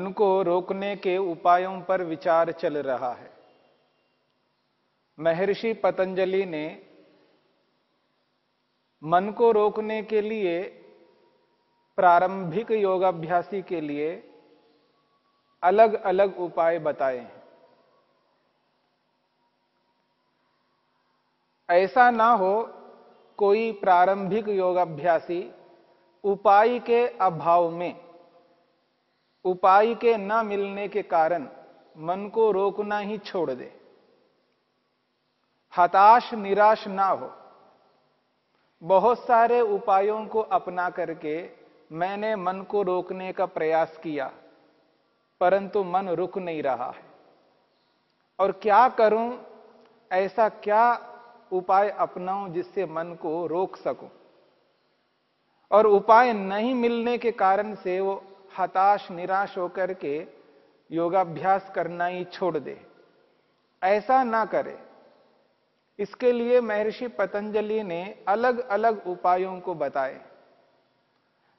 मन को रोकने के उपायों पर विचार चल रहा है। महर्षि पतंजलि ने मन को रोकने के लिए प्रारंभिक योगाभ्यासी के लिए अलग अलग उपाय बताए हैं। ऐसा ना हो कोई प्रारंभिक योगाभ्यासी उपाय के अभाव में उपाय के न मिलने के कारण मन को रोकना ही छोड़ दे। हताश, निराश ना हो। बहुत सारे उपायों को अपना करके मैंने मन को रोकने का प्रयास किया, परंतु मन रुक नहीं रहा है। और क्या करूँ? ऐसा क्या उपाय अपनाऊं जिससे मन को रोक सकूँ? और उपाय नहीं मिलने के कारण से वो हताश, निराश होकर के योगाभ्यास करना ही छोड़ दे। ऐसा ना करे। इसके लिए महर्षि पतंजलि ने अलग अलग उपायों को बताए।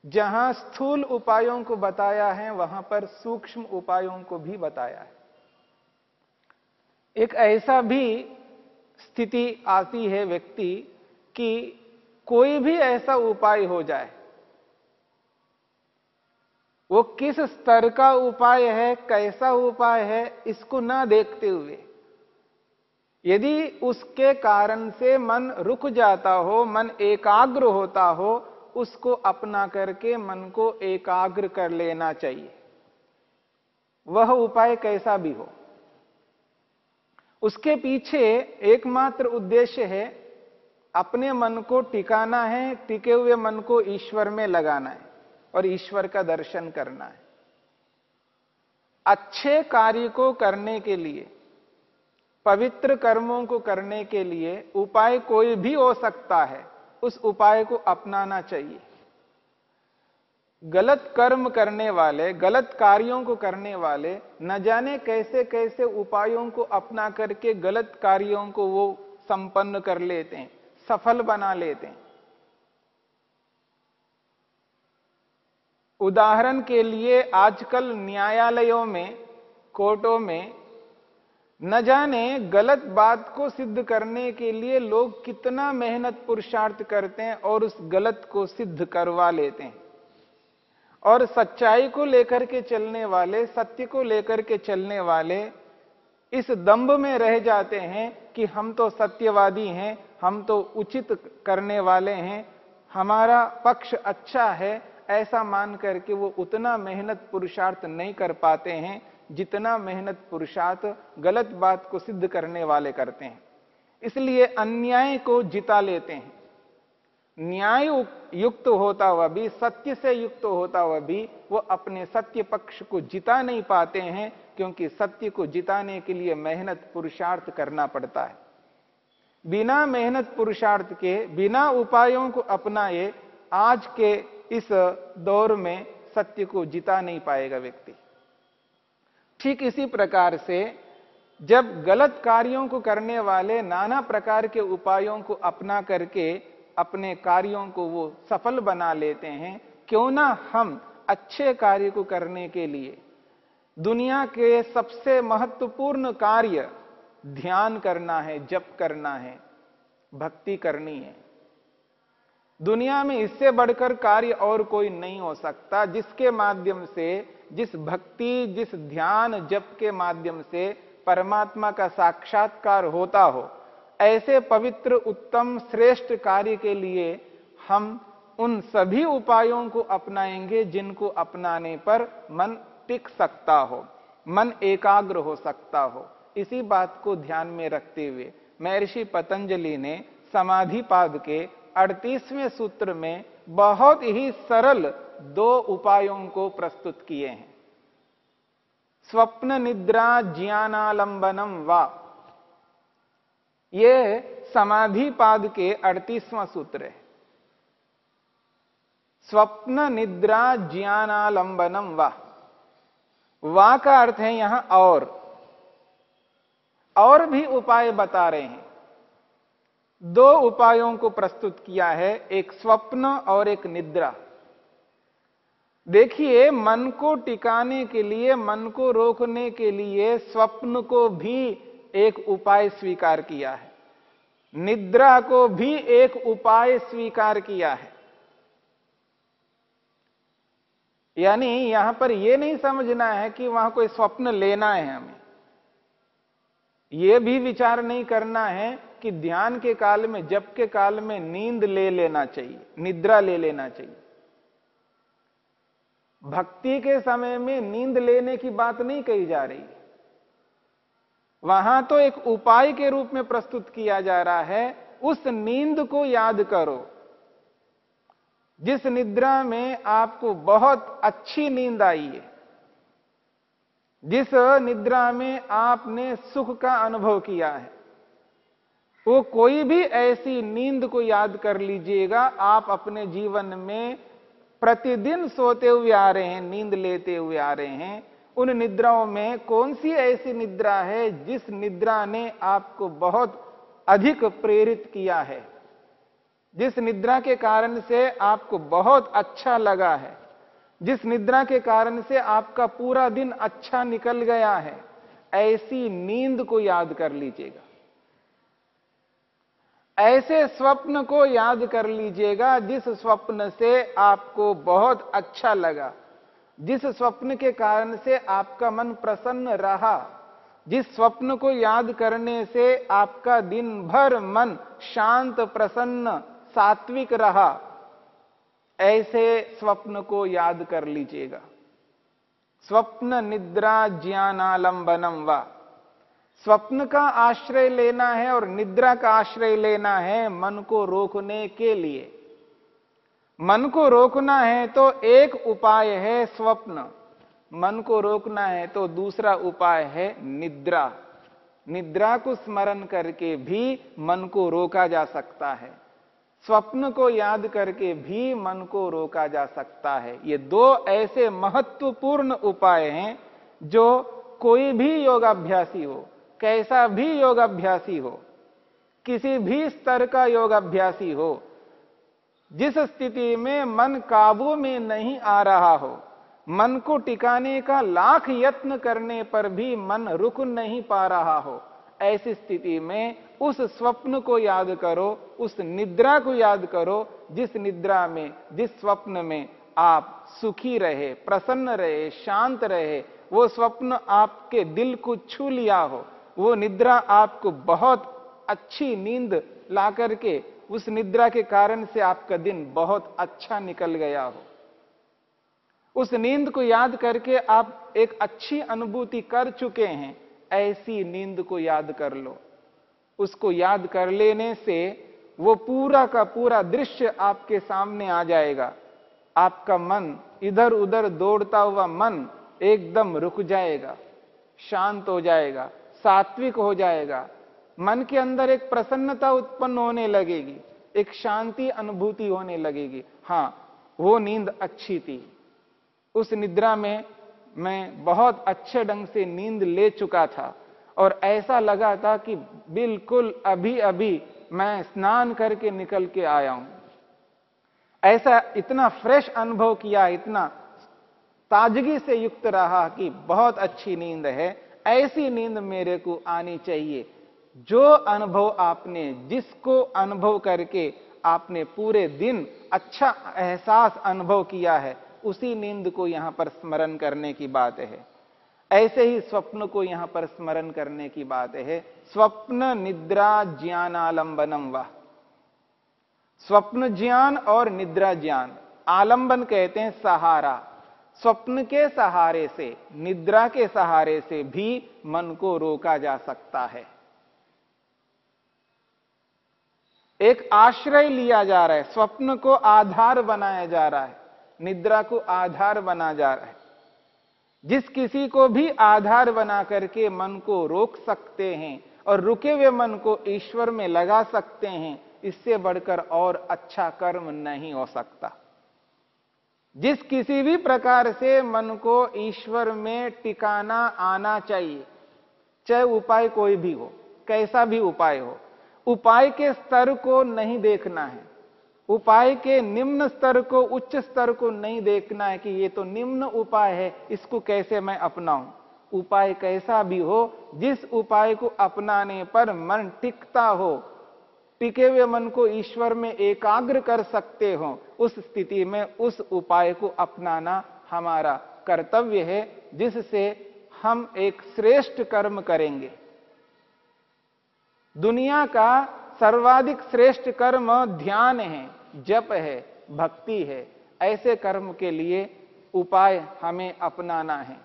जहाँ स्थूल उपायों को बताया है, वहाँ पर सूक्ष्म उपायों को भी बताया है। एक ऐसा भी स्थिति आती है व्यक्ति कि कोई भी ऐसा उपाय हो जाए वो किस स्तर का उपाय है, कैसा उपाय है, इसको ना देखते हुए। यदि उसके कारण से मन रुक जाता हो, मन एकाग्र होता हो, उसको अपना करके मन को एकाग्र कर लेना चाहिए। वह उपाय कैसा भी हो। उसके पीछे एकमात्र उद्देश्य है, अपने मन को टिकाना है, टिके हुए मन को ईश्वर में लगाना है। और ईश्वर का दर्शन करना है। अच्छे कार्य को करने के लिए, पवित्र कर्मों को करने के लिए उपाय कोई भी हो सकता है, उस उपाय को अपनाना चाहिए। गलत कर्म करने वाले, गलत कार्यों को करने वाले, न जाने कैसे कैसे उपायों को अपना करके गलत कार्यों को वो संपन्न कर लेते हैं, सफल बना लेते हैं। उदाहरण के लिए आजकल न्यायालयों में, कोर्टों में, न जाने गलत बात को सिद्ध करने के लिए लोग कितना मेहनत पुरुषार्थ करते हैं और उस गलत को सिद्ध करवा लेते हैं। और सच्चाई को लेकर के चलने वाले, सत्य को लेकर के चलने वाले इस दंभ में रह जाते हैं कि हम तो सत्यवादी हैं, हम तो उचित करने वाले हैं, हमारा पक्ष अच्छा है ऐसा मान करके वो उतना मेहनत पुरुषार्थ नहीं कर पाते हैं, जितना मेहनत पुरुषार्थ गलत बात को सिद्ध करने वाले करते हैं। इसलिए अन्याय को जिता लेते हैं। न्याय युक्त होता हुआ भी, सत्य से युक्त होता हुआ भी वो अपने सत्य पक्ष को जिता नहीं पाते हैं, क्योंकि सत्य को जिताने के लिए मेहनत पुरुषार्थ करना पड़ता है। बिना मेहनत पुरुषार्थ के, बिना उपायों को अपनाए आज के इस दौर में सत्य को जिता नहीं पाएगा व्यक्ति। ठीक इसी प्रकार से जब गलत कार्यों को करने वाले नाना प्रकार के उपायों को अपना करके अपने कार्यों को वो सफल बना लेते हैं, क्यों ना हम अच्छे कार्य को करने के लिए दुनिया के सबसे महत्वपूर्ण कार्य ध्यान करना है, जप करना है, भक्ति करनी है। दुनिया में इससे बढ़कर कार्य और कोई नहीं हो सकता। जिसके माध्यम से, जिस भक्ति, जिस ध्यान जप के माध्यम से परमात्मा का साक्षात्कार होता हो, ऐसे पवित्र, उत्तम, श्रेष्ठ कार्य के लिए हम उन सभी उपायों को अपनाएँगे जिनको अपनाने पर मन टिक सकता हो, मन एकाग्र हो सकता हो। इसी बात को ध्यान में रखते हुए महर्षि पतंजलि ने समाधि पाद के अड़तीसवें सूत्र में बहुत ही सरल दो उपायों को प्रस्तुत किए हैं। स्वप्न निद्रा ज्ञानालंबनम वा। ये समाधि पाद के अड़तीसवां सूत्र है। स्वप्न निद्रा ज्ञानालंबनम वा। वा का अर्थ है यहाँ और। और भी उपाय बता रहे हैं। दो उपायों को प्रस्तुत किया है, एक स्वप्न और एक निद्रा। देखिए, मन को टिकाने के लिए, मन को रोकने के लिए स्वप्न को भी एक उपाय स्वीकार किया है। निद्रा को भी एक उपाय स्वीकार किया है। यानी यहाँ पर यह नहीं समझना है कि वहाँ कोई स्वप्न लेना है हमें। यह भी विचार नहीं करना है कि ध्यान के काल में जब के काल में नींद ले लेना चाहिए, निद्रा ले लेना चाहिए। भक्ति के समय में नींद लेने की बात नहीं कही जा रही। वहाँ तो एक उपाय के रूप में प्रस्तुत किया जा रहा है, उस नींद को याद करो। जिस निद्रा में आपको बहुत अच्छी नींद आई है, जिस निद्रा में आपने सुख का अनुभव किया है वो कोई भी ऐसी नींद को याद कर लीजिएगा, आप अपने जीवन में प्रतिदिन सोते हुए आ रहे हैं, नींद लेते हुए आ रहे हैं, उन निद्राओं में कौन सी ऐसी निद्रा है जिस निद्रा ने आपको बहुत अधिक प्रेरित किया है? जिस निद्रा के कारण से आपको बहुत अच्छा लगा है, जिस निद्रा के कारण से आपका पूरा दिन अच्छा निकल गया है, ऐसी नींद को याद कर लीजिएगा। ऐसे स्वप्न को याद कर लीजिएगा जिस स्वप्न से आपको बहुत अच्छा लगा, जिस स्वप्न के कारण से आपका मन प्रसन्न रहा, जिस स्वप्न को याद करने से आपका दिन भर मन शांत, प्रसन्न, सात्विक रहा। ऐसे स्वप्न को याद कर लीजिएगा। स्वप्न निद्रा ज्ञानालंबनम वा। स्वप्न का आश्रय लेना है और निद्रा का आश्रय लेना है मन को रोकने के लिए। मन को रोकना है तो एक उपाय है स्वप्न। मन को रोकना है तो दूसरा उपाय है निद्रा। निद्रा को स्मरण करके भी मन को रोका जा सकता है। स्वप्न को याद करके भी मन को रोका जा सकता है। ये दो ऐसे महत्वपूर्ण उपाय हैं जो कोई भी योगाभ्यासी हो कैसा भी योगाभ्यासी हो, किसी भी स्तर का योगाभ्यासी हो, जिस स्थिति में मन काबू में नहीं आ रहा हो, मन को टिकाने का लाख यत्न करने पर भी मन रुक नहीं पा रहा हो, ऐसी स्थिति में उस स्वप्न को याद करो, उस निद्रा को याद करो, जिस निद्रा में, जिस स्वप्न में आप सुखी रहे, प्रसन्न रहे, शांत रहे, वो स्वप्न आपके दिल को छू लिया हो वो निद्रा आपको बहुत अच्छी नींद ला करके, उस निद्रा के कारण से आपका दिन बहुत अच्छा निकल गया हो। उस नींद को याद करके आप एक अच्छी अनुभूति कर चुके हैं, ऐसी नींद को याद कर लो। उसको याद कर लेने से वो पूरा का पूरा दृश्य आपके सामने आ जाएगा। आपका मन इधर उधर दौड़ता हुआ मन एकदम रुक जाएगा, शांत हो जाएगा। सात्विक हो जाएगा। मन के अंदर एक प्रसन्नता उत्पन्न होने लगेगी, एक शांति अनुभूति होने लगेगी। हाँ वो नींद अच्छी थी। उस निद्रा में मैं बहुत अच्छे ढंग से नींद ले चुका था और ऐसा लगा था कि बिल्कुल अभी अभी मैं स्नान करके निकल के आया हूँ। ऐसा इतना फ्रेश अनुभव किया, इतना ताजगी से युक्त रहा कि बहुत अच्छी नींद है। ऐसी नींद मेरे को आनी चाहिए। जो अनुभव आपने, जिसको अनुभव करके आपने पूरे दिन अच्छा एहसास अनुभव किया है, उसी नींद को यहाँ पर स्मरण करने की बात है। ऐसे ही स्वप्न को यहाँ पर स्मरण करने की बात है। स्वप्न निद्रा ज्ञानालंबनम वह। स्वप्न ज्ञान और निद्रा ज्ञान, आलंबन कहते हैं सहारा। स्वप्न के सहारे से, निद्रा के सहारे से भी मन को रोका जा सकता है। एक आश्रय लिया जा रहा है, स्वप्न को आधार बनाया जा रहा है, निद्रा को आधार बना जा रहा है। जिस किसी को भी आधार बना करके मन को रोक सकते हैं और रुके हुए मन को ईश्वर में लगा सकते हैं, इससे बढ़कर और अच्छा कर्म नहीं हो सकता। जिस किसी भी प्रकार से मन को ईश्वर में टिकाना आना चाहिए, चाहे उपाय कोई भी हो, कैसा भी उपाय हो, उपाय के स्तर को नहीं देखना है। उपाय के निम्न स्तर को, उच्च स्तर को नहीं देखना है कि ये तो निम्न उपाय है, इसको कैसे मैं अपनाऊं? उपाय कैसा भी हो, जिस उपाय को अपनाने पर मन टिकता हो टिके हुए मन को ईश्वर में एकाग्र कर सकते हो, उस स्थिति में उस उपाय को अपनाना हमारा कर्तव्य है, जिससे हम एक श्रेष्ठ कर्म करेंगे। दुनिया का सर्वाधिक श्रेष्ठ कर्म ध्यान है, जप है, भक्ति है, ऐसे कर्म के लिए उपाय हमें अपनाना है।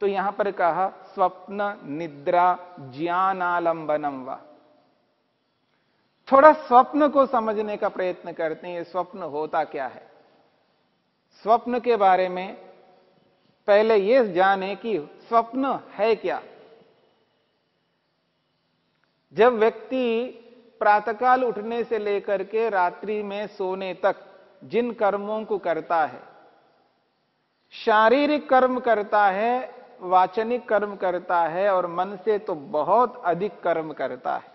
तो यहाँ पर कहा, स्वप्न, निद्रा, ज्ञानालंबनम व। थोड़ा स्वप्न को समझने का प्रयत्न करते हैं स्वप्न होता क्या है? स्वप्न के बारे में पहले यह जाने कि स्वप्न है क्या। जब व्यक्ति प्रातकाल उठने से लेकर के रात्रि में सोने तक जिन कर्मों को करता है, शारीरिक कर्म करता है, वाचनिक कर्म करता है और मन से तो बहुत अधिक कर्म करता है।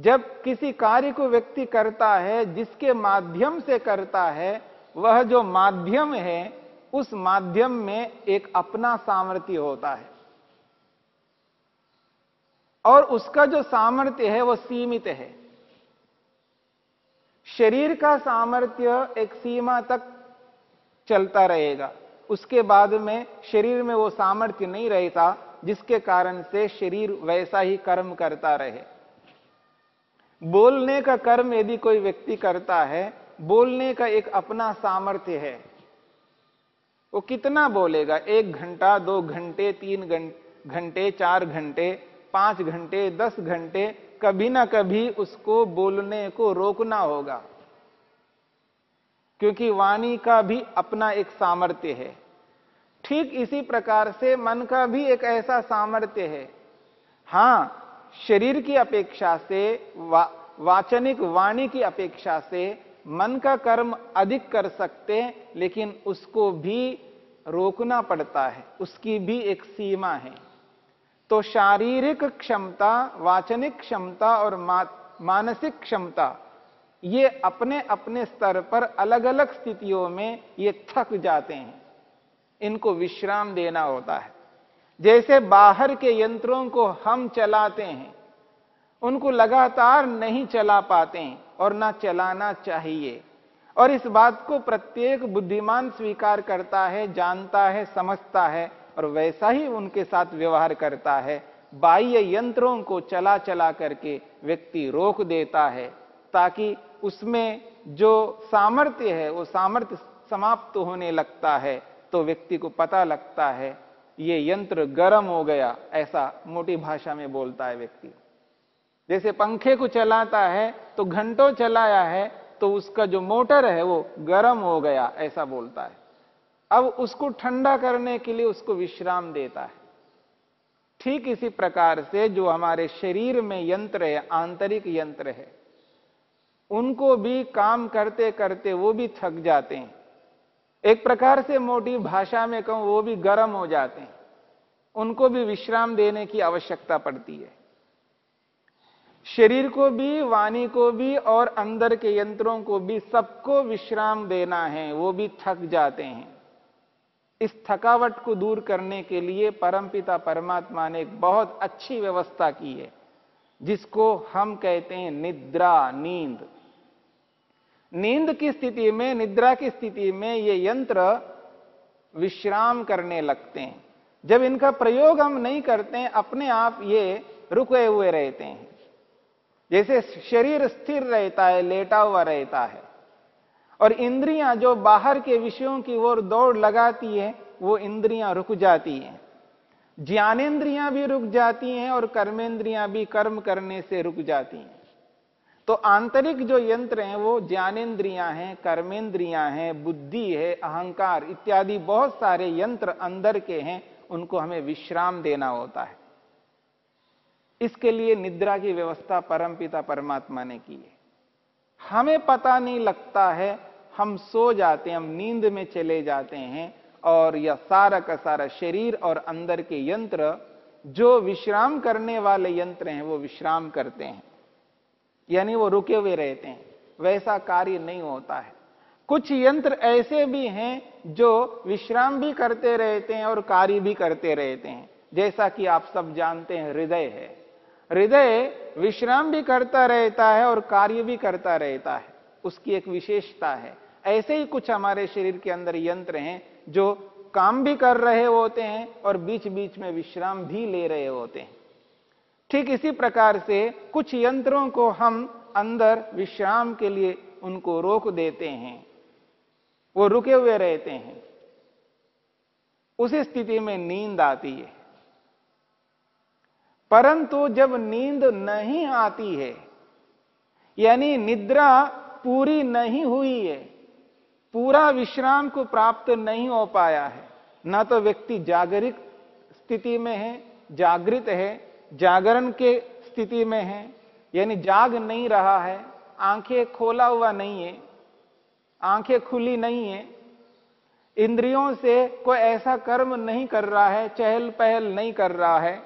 जब किसी कार्य को व्यक्ति करता है, जिसके माध्यम से करता है, वह जो माध्यम है, उस माध्यम में एक अपना सामर्थ्य होता है। और उसका जो सामर्थ्य है वह सीमित है। शरीर का सामर्थ्य एक सीमा तक चलता रहेगा। उसके बाद में शरीर में वो सामर्थ्य नहीं रहता, जिसके कारण से शरीर वैसा ही कर्म करता रहे। बोलने का कर्म यदि कोई व्यक्ति करता है, बोलने का एक अपना सामर्थ्य है। वो कितना बोलेगा? एक घंटा, दो घंटे, तीन घंटे, चार घंटे, पाँच घंटे, दस घंटे, कभी ना कभी उसको बोलने को रोकना होगा। क्योंकि वाणी का भी अपना एक सामर्थ्य है। ठीक इसी प्रकार से मन का भी एक ऐसा सामर्थ्य है। हाँ शरीर की अपेक्षा से वा, वाचनिक वाणी की अपेक्षा से मन का कर्म अधिक कर सकते हैं लेकिन उसको भी रोकना पड़ता है उसकी भी एक सीमा है। तो शारीरिक क्षमता वाचनिक क्षमता और मा, मानसिक क्षमता ये अपने अपने स्तर पर अलग अलग स्थितियों में ये थक जाते हैं। इनको विश्राम देना होता है। जैसे बाहर के यंत्रों को हम चलाते हैं, उनको लगातार नहीं चला पाते हैं और ना चलाना चाहिए। और इस बात को प्रत्येक बुद्धिमान स्वीकार करता है, जानता है, समझता है और वैसा ही उनके साथ व्यवहार करता है। बाह्य यंत्रों को चला चला करके व्यक्ति रोक देता है ताकि उसमें जो सामर्थ्य है, वो सामर्थ्य समाप्त होने लगता है तो व्यक्ति को पता लगता है ये यंत्र गर्म हो गया, ऐसा मोटी भाषा में बोलता है व्यक्ति। जैसे पंखे को चलाता है तो घंटों चलाया है तो उसका जो मोटर है वो गर्म हो गया, ऐसा बोलता है। अब उसको ठंडा करने के लिए उसको विश्राम देता है। ठीक इसी प्रकार से जो हमारे शरीर में यंत्र है, आंतरिक यंत्र है, उनको भी काम करते करते वो भी थक जाते हैं। एक प्रकार से मोटी भाषा में कहूँ, वो भी गर्म हो जाते हैं। उनको भी विश्राम देने की आवश्यकता पड़ती है। शरीर को भी, वाणी को भी और अंदर के यंत्रों को भी सबको विश्राम देना है, वो भी थक जाते हैं। इस थकावट को दूर करने के लिए परमपिता परमात्मा ने एक बहुत अच्छी व्यवस्था की है, जिसको हम कहते हैं निद्रा, नींद। नींद की स्थिति में, निद्रा की स्थिति में ये यंत्र विश्राम करने लगते हैं। जब इनका प्रयोग हम नहीं करते, अपने आप ये रुके हुए रहते हैं। जैसे शरीर स्थिर रहता है, लेटा हुआ रहता है, और इंद्रियाँ जो बाहर के विषयों की ओर दौड़ लगाती है, वो इंद्रियाँ रुक जाती हैं। ज्ञानेन्द्रियाँ भी रुक जाती हैं और कर्मेंद्रियाँ भी कर्म करने से रुक जाती हैं। तो आंतरिक जो यंत्र हैं, वो ज्ञानेन्द्रियाँ हैं, कर्मेंद्रियाँ हैं, बुद्धि है, अहंकार इत्यादि बहुत सारे यंत्र अंदर के हैं, उनको हमें विश्राम देना होता है। इसके लिए निद्रा की व्यवस्था परमपिता परमात्मा ने की है। हमें पता नहीं लगता है, हम सो जाते हैं, हम नींद में चले जाते हैं, और यह सारा का सारा शरीर और अंदर के यंत्र, जो विश्राम करने वाले यंत्र हैं, वो विश्राम करते हैं। यानी वो रुके हुए रहते हैं। वैसा कार्य नहीं होता है। कुछ यंत्र ऐसे भी हैं जो विश्राम भी करते रहते हैं और कार्य भी करते रहते हैं। जैसा कि आप सब जानते हैं, हृदय है। हृदय विश्राम भी करता रहता है और कार्य भी करता रहता है। उसकी एक विशेषता है। ऐसे ही कुछ हमारे शरीर के अंदर यंत्र हैं जो काम भी कर रहे होते हैं और बीच बीच में विश्राम भी ले रहे होते हैं। ठीक इसी प्रकार से कुछ यंत्रों को हम अंदर विश्राम के लिए उनको रोक देते हैं। वो रुके हुए रहते हैं। उस स्थिति में नींद आती है। परंतु जब नींद नहीं आती है, यानी निद्रा पूरी नहीं हुई है, पूरा विश्राम को प्राप्त नहीं हो पाया है, ना तो व्यक्ति जागरिक स्थिति में है, जागृत है जागरण के स्थिति में है, यानी जाग नहीं रहा है, आँखें खोला हुआ नहीं है, आँखें खुली नहीं है, इंद्रियों से कोई ऐसा कर्म नहीं कर रहा है, चहल पहल नहीं कर रहा है,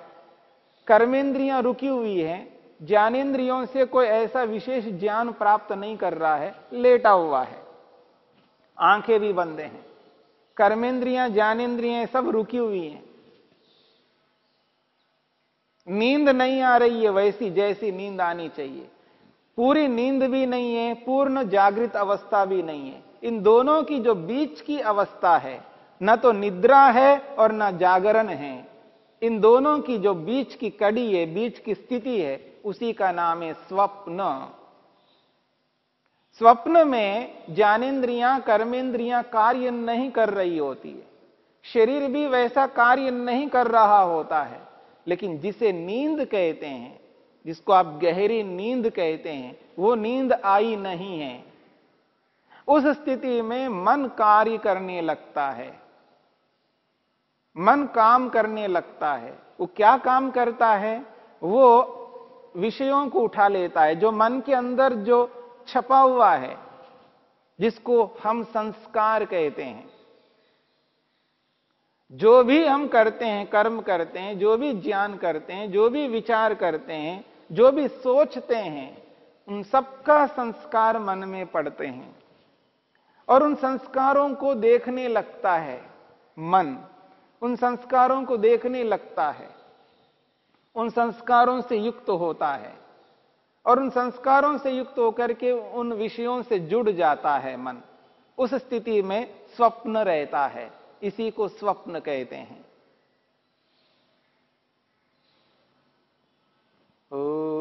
कर्मेंद्रियाँ रुकी हुई हैं ज्ञानेन्द्रियों से कोई ऐसा विशेष ज्ञान प्राप्त नहीं कर रहा है, लेटा हुआ है, आँखें भी बंदे हैं, कर्मेंद्रियाँ ज्ञानेन्द्रियाँ सब रुकी हुई हैं। नींद नहीं आ रही है, वैसी जैसी नींद आनी चाहिए। पूरी नींद भी नहीं है, पूर्ण जागृत अवस्था भी नहीं है। इन दोनों की जो बीच की अवस्था है, न तो निद्रा है और न जागरण है। इन दोनों की जो बीच की कड़ी है, बीच की स्थिति है, उसी का नाम है स्वप्न। स्वप्न में ज्ञानेन्द्रियाँ कर्मेंद्रियाँ कार्य नहीं कर रही होती है। शरीर भी वैसा कार्य नहीं कर रहा होता है। लेकिन जिसे नींद कहते हैं, जिसको आप गहरी नींद कहते हैं, वो नींद आई नहीं है। उस स्थिति में मन कार्य करने लगता है। मन काम करने लगता है। वो क्या काम करता है? वो विषयों को उठा लेता है। जो मन के अंदर जो छपा हुआ है, जिसको हम संस्कार कहते हैं। जो भी हम करते हैं, कर्म करते हैं, जो भी ज्ञान करते हैं, जो भी विचार करते हैं, जो भी सोचते हैं, उन सबका संस्कार मन में पड़ते हैं। और उन संस्कारों को देखने लगता है मन। उन संस्कारों को देखने लगता है। उन संस्कारों से युक्त होता है। और उन संस्कारों से युक्त होकर के उन विषयों से जुड़ जाता है मन। उस स्थिति में स्वप्न रहता है। इसी को स्वप्न कहते हैं। शान्ति